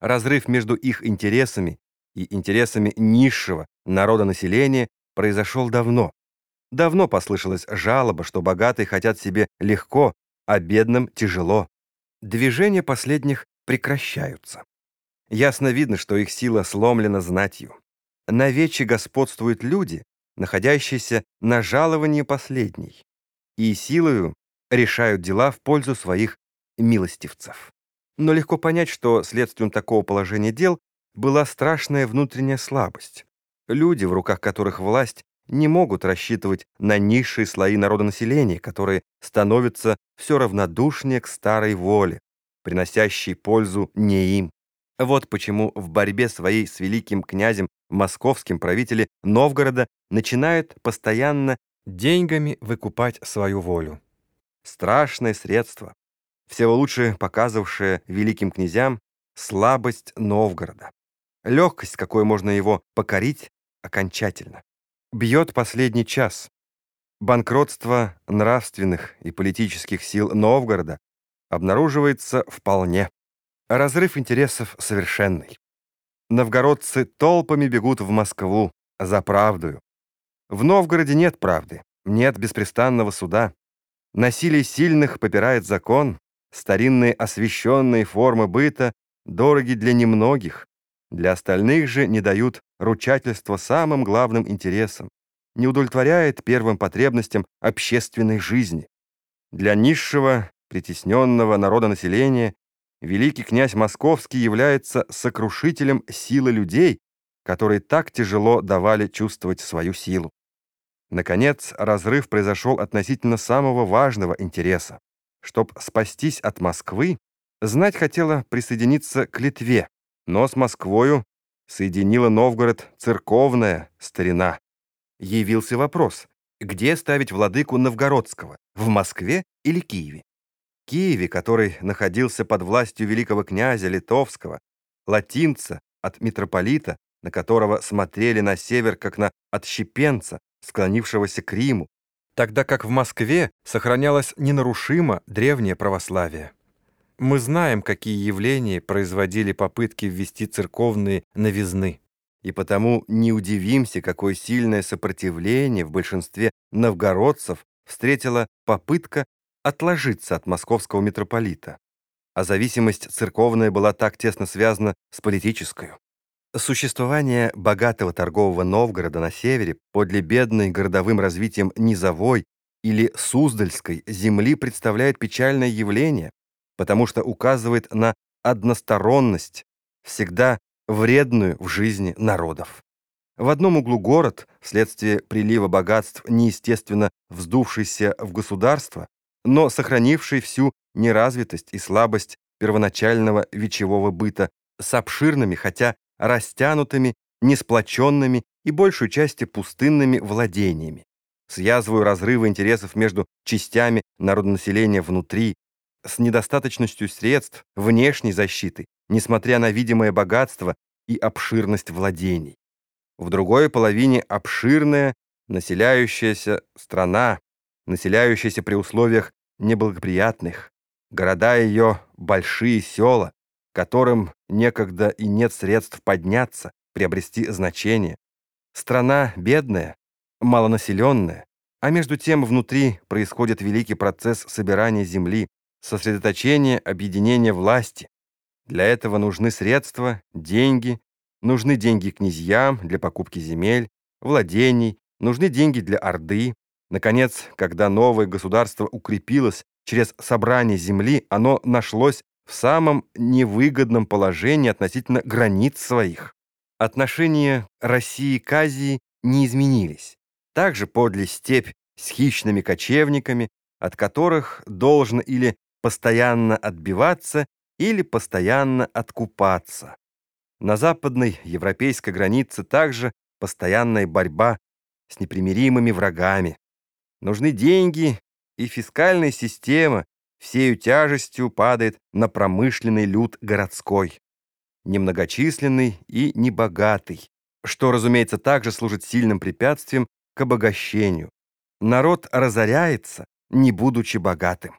Разрыв между их интересами и интересами низшего народонаселения произошел давно. Давно послышалась жалоба, что богатые хотят себе легко, а бедным тяжело. Движения последних прекращаются. Ясно видно, что их сила сломлена знатью. На вече господствуют люди, находящиеся на жаловании последней, и силою решают дела в пользу своих милостивцев. Но легко понять, что следствием такого положения дел была страшная внутренняя слабость. Люди, в руках которых власть, не могут рассчитывать на низшие слои народонаселения, которые становятся все равнодушнее к старой воле, приносящей пользу не им. Вот почему в борьбе своей с великим князем московским правители Новгорода начинают постоянно деньгами выкупать свою волю. Страшное средство, всего лучше показывавшее великим князям слабость Новгорода. Легкость, какой можно его покорить окончательно. Бьет последний час. Банкротство нравственных и политических сил Новгорода обнаруживается вполне. Разрыв интересов совершенный. Новгородцы толпами бегут в Москву за правдою. В Новгороде нет правды, нет беспрестанного суда. Насилие сильных попирает закон, старинные освященные формы быта дороги для немногих, для остальных же не дают ручательства самым главным интересам, не удовлетворяет первым потребностям общественной жизни. Для низшего, притесненного народонаселения великий князь Московский является сокрушителем силы людей, которые так тяжело давали чувствовать свою силу. Наконец, разрыв произошел относительно самого важного интереса. Чтоб спастись от Москвы, знать хотела присоединиться к Литве, но с Москвою соединила Новгород церковная старина. Явился вопрос, где ставить владыку Новгородского, в Москве или Киеве? Киеве, который находился под властью великого князя Литовского, латинца от митрополита, на которого смотрели на север как на отщепенца, склонившегося к Риму, тогда как в Москве сохранялось ненарушимо древнее православие. Мы знаем, какие явления производили попытки ввести церковные новизны, и потому не удивимся, какое сильное сопротивление в большинстве новгородцев встретила попытка отложиться от московского митрополита. А зависимость церковная была так тесно связана с политической. Существование богатого торгового Новгорода на севере подле бедной городовым развитием низовой или Суздальской земли представляет печальное явление, потому что указывает на односторонность, всегда вредную в жизни народов. В одном углу город, вследствие прилива богатств, неестественно вздувшийся в государство, но сохранивший всю неразвитость и слабость первоначального вечевого быта с обширными, хотя растянутыми, несплоченными и большей части пустынными владениями, с язвою разрыва интересов между частями народонаселения внутри, с недостаточностью средств внешней защиты, несмотря на видимое богатство и обширность владений. В другой половине обширная, населяющаяся страна, населяющаяся при условиях неблагоприятных, города ее большие села, которым некогда и нет средств подняться, приобрести значение. Страна бедная, малонаселенная, а между тем внутри происходит великий процесс собирания земли, сосредоточения, объединения власти. Для этого нужны средства, деньги, нужны деньги князьям для покупки земель, владений, нужны деньги для Орды. Наконец, когда новое государство укрепилось через собрание земли, оно нашлось в самом невыгодном положении относительно границ своих. Отношения России к Азии не изменились. Также подле степь с хищными кочевниками, от которых должно или постоянно отбиваться, или постоянно откупаться. На западной европейской границе также постоянная борьба с непримиримыми врагами. Нужны деньги и фискальная система, всею тяжестью падает на промышленный люд городской, немногочисленный и небогатый, что, разумеется, также служит сильным препятствием к обогащению. Народ разоряется, не будучи богатым.